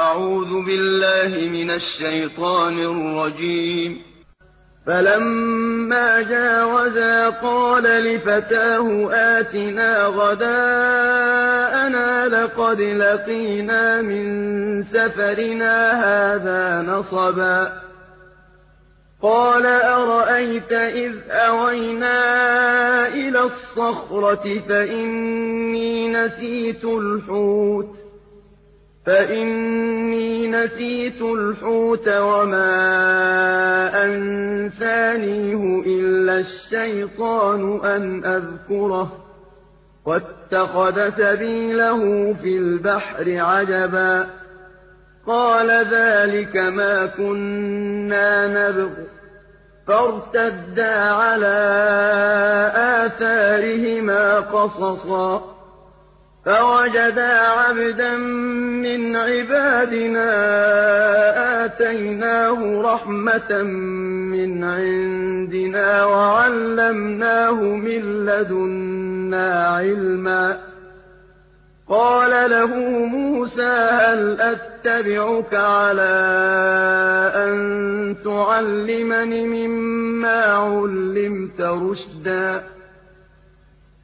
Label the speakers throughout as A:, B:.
A: أعوذ بالله من الشيطان الرجيم. فلما جاوزا قال لفتاه آتنا غداءنا لقد لقينا من سفرنا هذا نصبا. قال أرأيت إذ أوينا إلى الصخرة فإني نسيت الحوت. فإني نسيت الحوت وما أنسانيه إلا الشيطان أن أذكره واتخذ سبيله في البحر عجبا قال ذلك ما كنا نبغ فارتدا على آثارهما قصصا فوجدا عبدا من عبادنا آتيناه رحمة من عندنا وعلمناه من لدنا علما. قال له موسى هل أتبعك على أن تعلمني مما علمت رشدا؟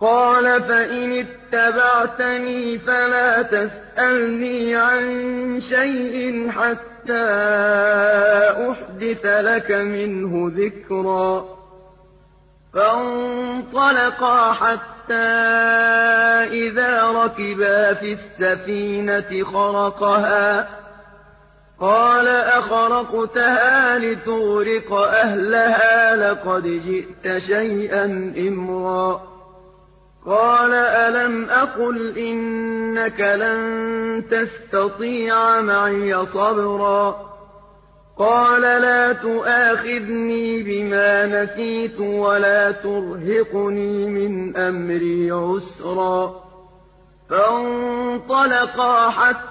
A: قال فإن اتبعتني فلا تسألني عن شيء حتى أحدث لك منه ذكرا. فانطلقا حتى إذا ركبا في السفينة خرقها. قال أخرقتها لتغرق أهلها لقد جئت شيئا إمرا. قال ألم أقل إنك لن تستطيع معي صبرا قال لا تؤاخذني بما نسيت ولا ترهقني من أمري عسرا فانطلقا حتى